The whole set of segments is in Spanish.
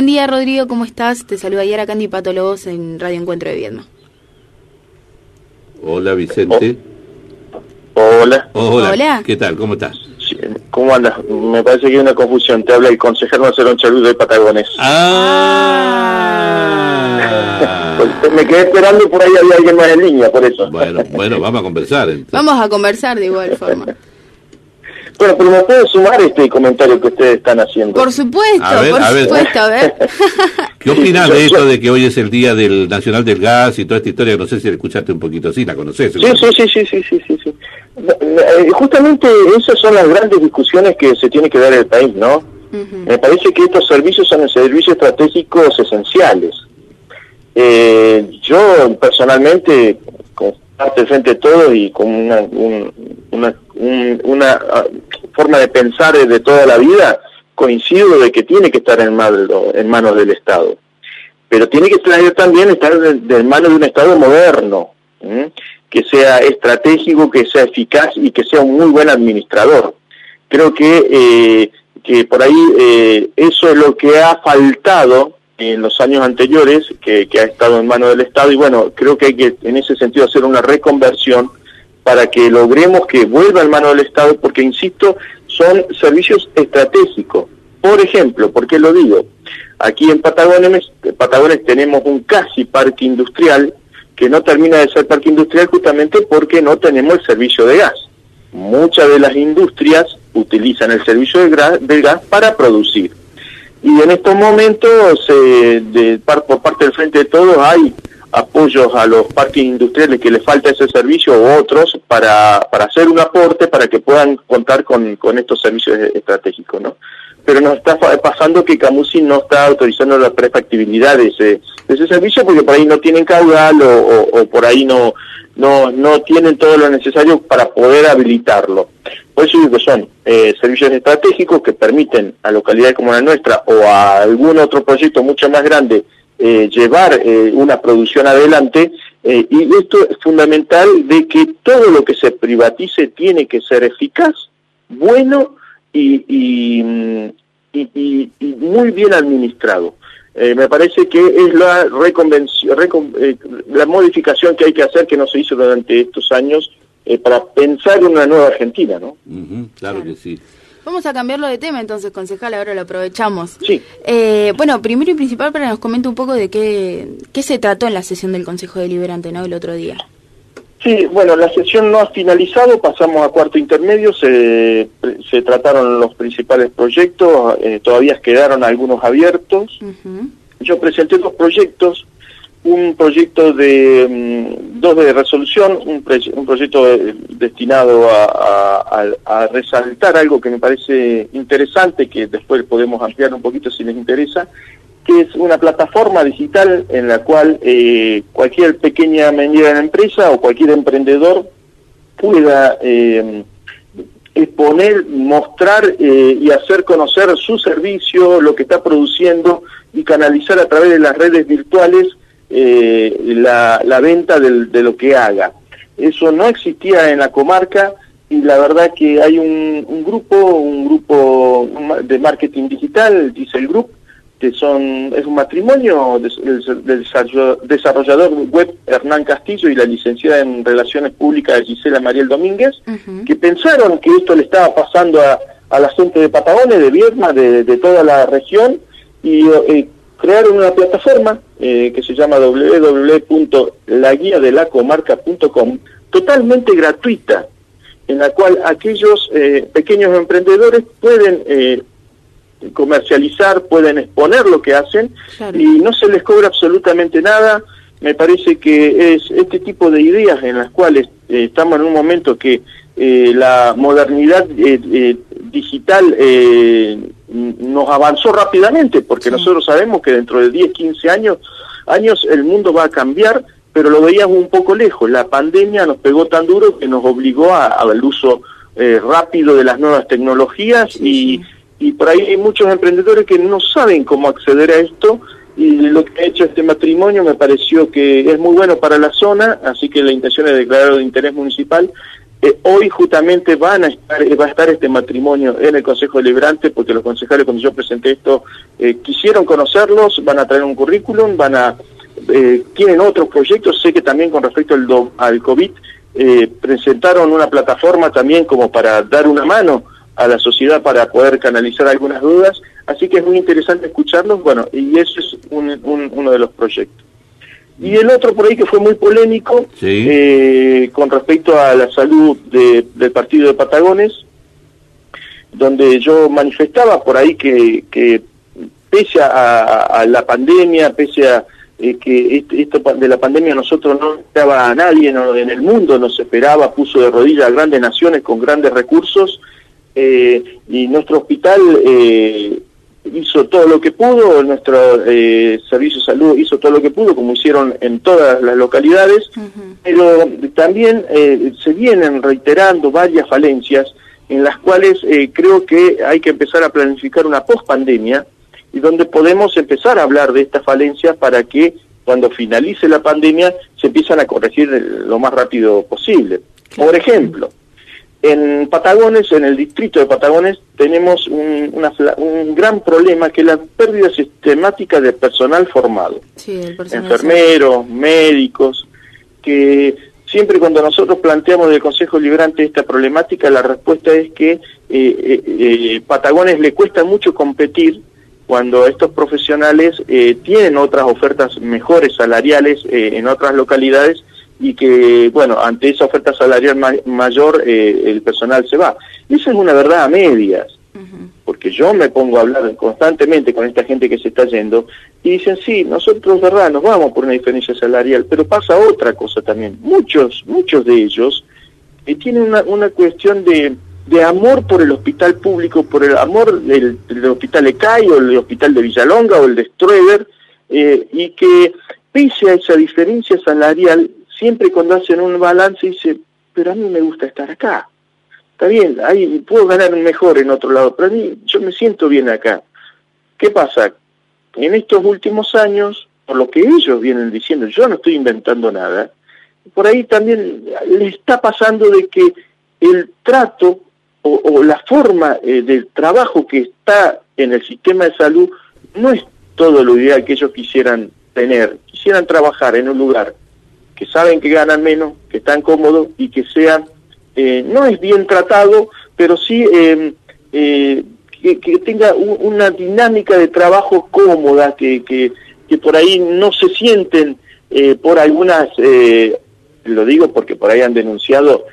Buen día, Rodrigo, ¿cómo estás? Te saluda Yara Candy Patólogos en Radio Encuentro de Viedma. Hola, Vicente. Hola. Hola. Hola. ¿Qué tal? ¿Cómo estás? ¿Cómo andas? Me parece que hay una confusión. Te habla el consejero Marcelo Charú de Patagones. Ah. Pues, me quedé esperando y por ahí había alguien más en línea, por eso. Bueno, bueno, vamos a conversar. entonces. Vamos a conversar de igual forma. Bueno, pero me puedo sumar este comentario que ustedes están haciendo. Por supuesto, A ver, por a ver. supuesto, a ver. ¿Qué opinas de esto de que hoy es el Día del Nacional del Gas y toda esta historia? No sé si la escuchaste un poquito, sí, la conoces. Sí, sí, sí, sí, sí, sí, sí, sí. Eh, Justamente esas son las grandes discusiones que se tiene que dar en el país, ¿no? Me parece que estos servicios son servicios estratégicos esenciales. Eh, yo personalmente, con parte del frente de todos y con una, un- una, un- una, ah, forma de pensar de toda la vida, coincido de que tiene que estar en, mano- en manos del Estado. Pero tiene que estar también estar de manos de un Estado moderno, ¿m? que sea estratégico, que sea eficaz y que sea un muy buen administrador. Creo que, eh, que por ahí eh, eso es lo que ha faltado en los años anteriores, que, que ha estado en manos del Estado, y bueno, creo que hay que en ese sentido hacer una reconversión para que logremos que vuelva en manos del Estado, porque, insisto, son servicios estratégicos. Por ejemplo, ¿por qué lo digo? Aquí en Patagones, Patagones tenemos un casi parque industrial que no termina de ser parque industrial justamente porque no tenemos el servicio de gas. Muchas de las industrias utilizan el servicio de del gas para producir. Y en estos momentos, eh, de, par- por parte del Frente de Todos, hay apoyos a los parques industriales que les falta ese servicio o otros para, para hacer un aporte para que puedan contar con, con estos servicios e- estratégicos, ¿no? Pero nos está pasando que Camusi no está autorizando la prefactibilidad de ese, de ese servicio porque por ahí no tienen caudal o, o- o por ahí no, no, no tienen todo lo necesario para poder habilitarlo. Por eso digo que son eh, servicios estratégicos que permiten a localidades como la nuestra o a algún otro proyecto mucho más grande eh, llevar eh, una producción adelante eh, y esto es fundamental de que todo lo que se privatice tiene que ser eficaz, bueno y, y, y- y- muy bien administrado. Eh, me parece que es la recon- eh, la modificación que hay que hacer que no se hizo durante estos años para pensar en una nueva Argentina, ¿no? Ujú, claro que sí. Vamos a cambiarlo de tema entonces, concejal, ahora lo aprovechamos. Sí. Eh, bueno, primero y principal para que nos comente un poco de qué, qué se trató en la sesión del Consejo Deliberante, ¿no? El otro día. Sí, bueno, la sesión no ha finalizado, pasamos a cuarto intermedio, se, se trataron los principales proyectos, eh, todavía quedaron algunos abiertos. Yo presenté dos proyectos, un proyecto de mm, dos de resolución, un, pre- un proyecto eh, destinado a, resaltar algo que me parece interesante, que después podemos ampliar un poquito si les interesa, que es una plataforma digital en la cual eh, cualquier pequeña mediana empresa o cualquier emprendedor pueda eh, exponer, mostrar eh, y hacer conocer su servicio, lo que está produciendo y canalizar a través de las redes virtuales eh, la, la venta del- de lo que haga. Eso no existía en la comarca y la verdad que hay un, un grupo, un grupo de marketing digital, dice el grupo, que son es un matrimonio del del desarrollador web Hernán Castillo y la licenciada en Relaciones Públicas Gisela Mariel Domínguez, que pensaron que esto le estaba pasando a, a la gente de Patagones, de Viedma, de, de toda la región, y eh, crearon una plataforma eh, que se llama www.laguiadelacomarca.com, totalmente gratuita, en la cual aquellos eh, pequeños emprendedores pueden eh, comercializar, pueden exponer lo que hacen Claro. y no se les cobra absolutamente nada. Me parece que es este tipo de ideas en las cuales eh, estamos en un momento que eh, la modernidad eh, digital eh, nos avanzó rápidamente, porque Sí. nosotros sabemos que dentro de 10, 15 años, años el mundo va a cambiar, pero lo veíamos un poco lejos. La pandemia nos pegó tan duro que nos obligó a- al uso eh, rápido de las nuevas tecnologías Sí, y, y por ahí hay muchos emprendedores que no saben cómo acceder a esto y lo que ha hecho este matrimonio me pareció que es muy bueno para la zona, así que la intención es declararlo de interés municipal eh, hoy justamente van a estar, va a estar este matrimonio en el Consejo Deliberante porque los concejales cuando yo presenté esto eh, quisieron conocerlos, van a traer un currículum, van a eh, tienen otros proyectos, sé que también con respecto al, al COVID presentaron una plataforma también como para dar una mano a la sociedad para poder canalizar algunas dudas, así que es muy interesante escucharlos, bueno, y eso es uno de los proyectos. Y el otro por ahí que fue muy polémico eh, con respecto a la salud del partido de Patagones, donde yo manifestaba por ahí que, que pese a, la pandemia, pese a eh, que esto de la pandemia nosotros no esperaba a nadie en el mundo, nos esperaba, puso de rodillas a grandes naciones con grandes recursos, eh, y nuestro hospital eh, hizo todo lo que pudo, nuestro eh, servicio de salud hizo todo lo que pudo, como hicieron en todas las localidades, pero también eh, se vienen reiterando varias falencias en las cuales eh, creo que hay que empezar a planificar una pospandemia y donde podemos empezar a hablar de estas falencias para que cuando finalice la pandemia se empiezan a corregir lo más rápido posible. Por ejemplo, en Patagones, en el distrito de Patagones, tenemos un, un gran problema que es la pérdida sistemática de personal formado. Enfermeros, médicos, que siempre cuando nosotros planteamos del Consejo Liberante esta problemática, la respuesta es que eh, eh, eh, Patagones le cuesta mucho competir cuando estos profesionales tienen otras ofertas mejores salariales en otras localidades y que, bueno, ante esa oferta salarial mayor eh, el personal se va. Y eso es una verdad a medias, porque yo me pongo a hablar constantemente con esta gente que se está yendo y dicen, sí, nosotros, verdad, nos vamos por una diferencia salarial, pero pasa otra cosa también. Muchos, muchos de ellos eh, tienen una, una cuestión de, de amor por el hospital público, por el amor del, hospital ECAI o el hospital de Villalonga o el de Stroeder, eh, y que pese a esa diferencia salarial, siempre cuando hacen un balance dice, pero a mí me gusta estar acá. Está bien, ahí puedo ganar mejor en otro lado, pero a mí yo me siento bien acá. ¿Qué pasa? En estos últimos años, por lo que ellos vienen diciendo, yo no estoy inventando nada, por ahí también le está pasando de que el trato o, la forma eh, del trabajo que está en el sistema de salud no es todo lo ideal que ellos quisieran tener. Quisieran trabajar en un lugar que saben que ganan menos, que están cómodos y que sean, eh, no es bien tratado, pero sí em, eh, que, tenga una dinámica de trabajo cómoda, que, que, que por ahí no se sienten eh, por algunas, lo digo porque por ahí han denunciado,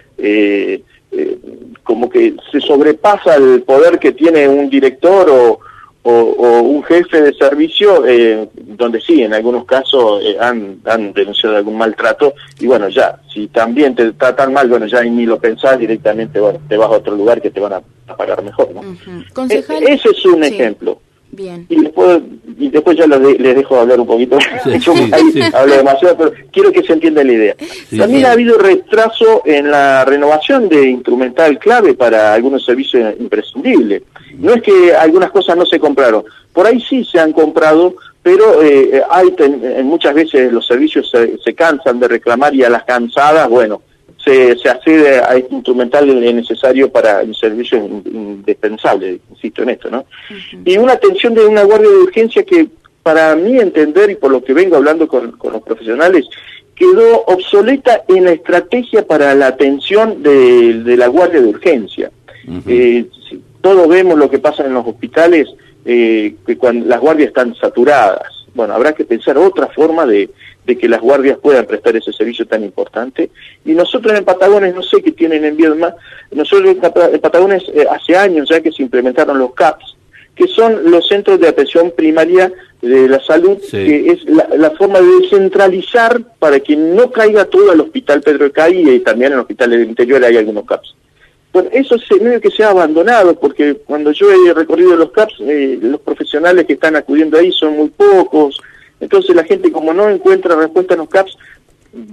como que se sobrepasa el poder que tiene un director o, o, un jefe de servicio, eh, donde sí, en algunos casos eh, han, han, denunciado algún maltrato, y bueno, ya, si también te tratan mal, bueno, ya ni lo pensás directamente, bueno, te vas a otro lugar que te van a, pagar mejor, ¿no? E, ese es un ejemplo. Bien. Y después, y después ya les dejo hablar un poquito. Yo hablo demasiado, pero quiero que se entienda la idea. También ha habido retraso en la renovación de instrumental clave para algunos servicios imprescindibles. No es que algunas cosas no se compraron, por ahí sí se han comprado, pero eh, hay muchas veces los servicios se, cansan de reclamar y a las cansadas, bueno, se, se accede a este instrumental necesario para el servicio indispensable, insisto en esto, ¿no? Y una atención de una guardia de urgencia que, para mí entender y por lo que vengo hablando con, los profesionales, quedó obsoleta en la estrategia para la atención de, la guardia de urgencia todos vemos lo que pasa en los hospitales, eh, que cuando las guardias están saturadas. Bueno, habrá que pensar otra forma de, que las guardias puedan prestar ese servicio tan importante. Y nosotros en Patagones, no sé qué tienen en Viedma, nosotros en Patagones eh, hace años ya que se implementaron los CAPS, que son los centros de atención primaria de la salud, que es la, forma de descentralizar para que no caiga todo al hospital Pedro de y también en el hospital del interior hay algunos CAPS. Bueno, eso es medio que se ha abandonado, porque cuando yo he recorrido los CAPS, eh, los profesionales que están acudiendo ahí son muy pocos, entonces la gente como no encuentra respuesta en los CAPS,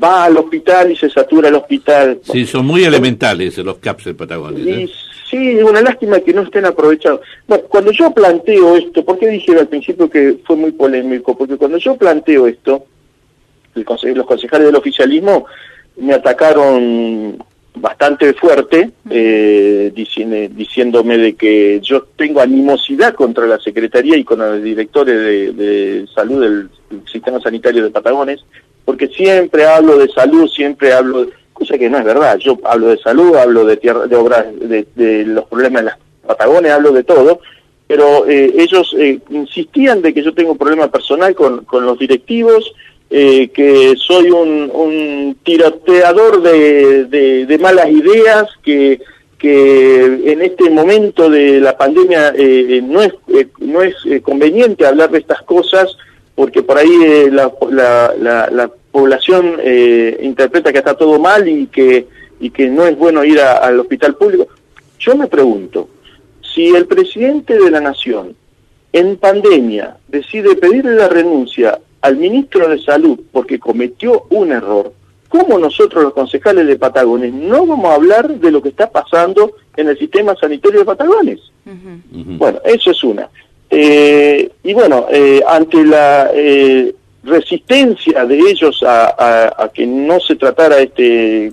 va al hospital y se satura el hospital. Sí, son muy elementales los CAPS en Patagonia. ¿eh? Sí, es una lástima que no estén aprovechados. Bueno, cuando yo planteo esto, ¿por qué dije al principio que fue muy polémico? Porque cuando yo planteo esto, los concejales del oficialismo me atacaron bastante fuerte, eh, diciéndome de que yo tengo animosidad contra la Secretaría y con los directores de, salud del sistema sanitario de Patagones, porque siempre hablo de salud, siempre hablo, cosa que no es verdad, yo hablo de salud, hablo de tierra, de obras, de, los problemas de las Patagones, hablo de todo, pero eh, ellos eh, insistían de que yo tengo un problema personal con, con los directivos, eh, que soy un, un tiroteador de, de, malas ideas, que, que en este momento de la pandemia eh, no es, eh, no es conveniente hablar de estas cosas porque por ahí la, la, la, población interpreta que está todo mal y que, y que no es bueno ir al hospital público. Yo me pregunto, si el presidente de la Nación en pandemia decide pedirle la renuncia al ministro de Salud porque cometió un error, ¿cómo nosotros los concejales de Patagones no vamos a hablar de lo que está pasando en el sistema sanitario de Patagones? Bueno, eso es una. Eh, y bueno, eh, ante la eh, resistencia de ellos a, que no se tratara este,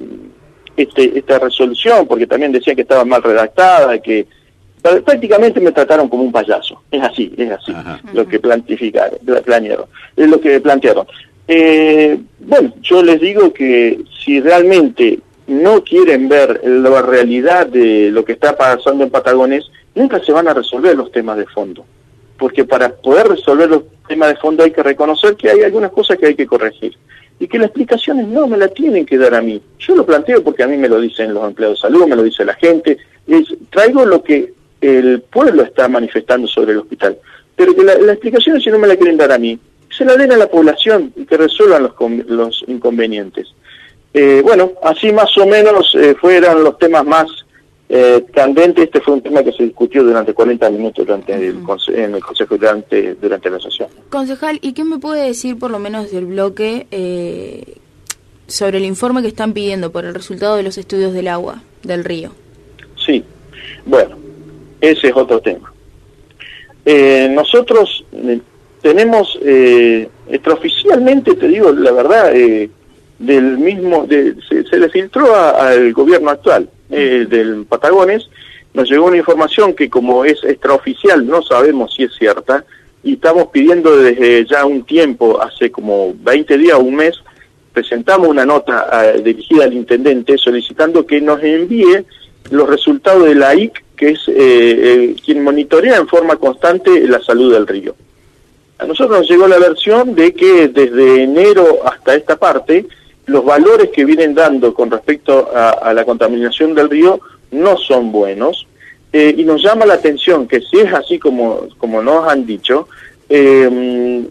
este, esta resolución, porque también decían que estaba mal redactada, que prácticamente me trataron como un payaso. Es así, es así lo que plantificaron, planearon, es lo que plantearon. Eh, bueno, yo les digo que si realmente no quieren ver la realidad de lo que está pasando en Patagones, nunca se van a resolver los temas de fondo. Porque para poder resolver los temas de fondo hay que reconocer que hay algunas cosas que hay que corregir. Y que las explicaciones no me la tienen que dar a mí. Yo lo planteo porque a mí me lo dicen los empleados de salud, me lo dice la gente. Es, traigo lo que el pueblo está manifestando sobre el hospital. Pero que la, explicación, si no me la quieren dar a mí, se la den a la población y que resuelvan los, los inconvenientes. Eh, bueno, así más o menos eh, fueron los temas más eh, candentes. Este fue un tema que se discutió durante 40 minutos durante el, en el Consejo durante, durante la sesión. Concejal, ¿y qué me puede decir por lo menos del bloque eh, sobre el informe que están pidiendo por el resultado de los estudios del agua del río? Sí, bueno, ese es otro tema. Eh, nosotros eh, tenemos, eh, extraoficialmente, te digo la verdad, eh, del mismo, se, le filtró al gobierno actual del Patagones, nos llegó una información que como es extraoficial no sabemos si es cierta, y estamos pidiendo desde ya un tiempo, hace como 20 días o un mes, presentamos una nota dirigida al intendente solicitando que nos envíe los resultados de la IC que es eh, eh, quien monitorea en forma constante la salud del río. A nosotros nos llegó la versión de que desde enero hasta esta parte, los valores que vienen dando con respecto a, la contaminación del río no son buenos, eh, y nos llama la atención que si es así como, como nos han dicho, em,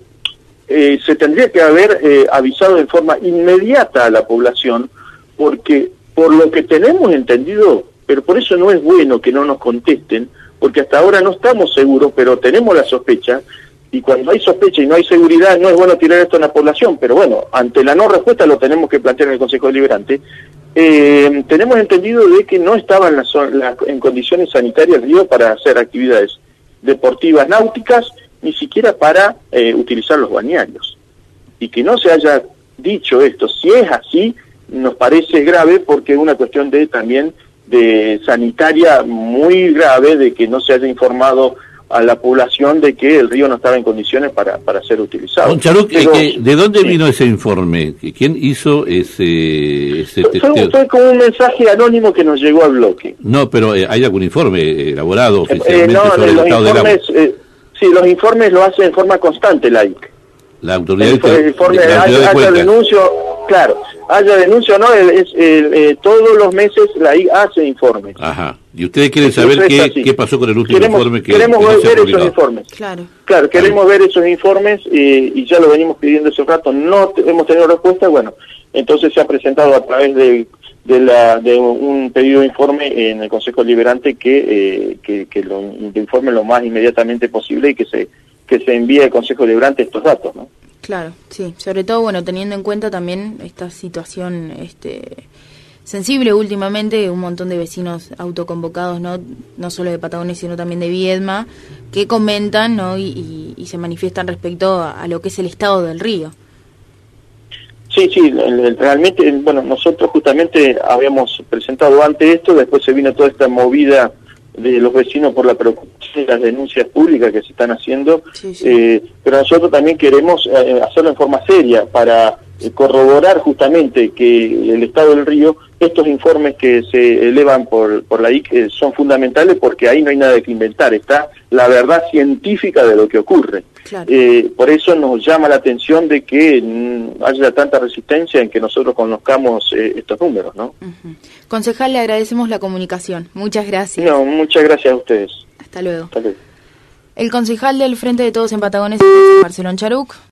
se tendría que haber avisado en forma inmediata a la población, porque por lo que tenemos entendido, pero por eso no es bueno que no nos contesten, porque hasta ahora no estamos seguros, pero tenemos la sospecha, y cuando hay sospecha y no hay seguridad, no es bueno tirar esto en la población, pero bueno, ante la no respuesta lo tenemos que plantear en el Consejo Deliberante. Eh, tenemos entendido de que no estaban en condiciones sanitarias río para hacer actividades deportivas náuticas, ni siquiera para eh, utilizar los bañarios. Y que no se haya dicho esto, si es así, nos parece grave porque es una cuestión de también de sanitaria muy grave de que no se haya informado a la población de que el río no estaba en condiciones para, para ser utilizado. ¿de dónde vino ese informe? ¿Quién hizo ese, ese fue, como un mensaje anónimo que nos llegó al bloque. No, pero eh, ¿hay algún informe elaborado eh, oficialmente no, sobre el estado informes, eh, sí, los informes lo hace en forma constante la IC. La autoridad el, informe, de, la denuncio, claro, haya denuncia o no, es, eh, todos los meses la I hace informes. Ajá. ¿Y ustedes quieren saber qué, qué, pasó con el último informe que Queremos ver, esos informes. Claro. Claro, queremos ver esos informes y ya lo venimos pidiendo hace un rato. No hemos tenido respuesta, bueno, entonces se ha presentado a través de, de, la, de un pedido de informe en el Consejo Liberante que, eh, que, lo informe lo más inmediatamente posible y que se, que se envíe al Consejo Liberante estos datos, ¿no? Claro, sí, sobre todo, bueno, teniendo en cuenta también esta situación este, sensible últimamente, un montón de vecinos autoconvocados, no, no solo de Patagonia, sino también de Viedma, que comentan ¿no? y, se manifiestan respecto a, lo que es el estado del río. Sí, sí, realmente, bueno, nosotros justamente habíamos presentado antes esto, después se vino toda esta movida de los vecinos por la preocupación y las denuncias públicas que se están haciendo, Eh, pero nosotros también queremos eh, hacerlo en forma seria para eh, corroborar justamente que el estado del río, estos informes que se elevan por, por la IC eh, son fundamentales porque ahí no hay nada que inventar, está la verdad científica de lo que ocurre. Eh, por eso nos llama la atención de que mm, haya tanta resistencia en que nosotros conozcamos estos números, ¿no? Concejal, le agradecemos la comunicación. Muchas gracias. No, muchas gracias a ustedes. Hasta luego. Hasta luego. El concejal del Frente de Todos en Patagones, Marcelo Charuc.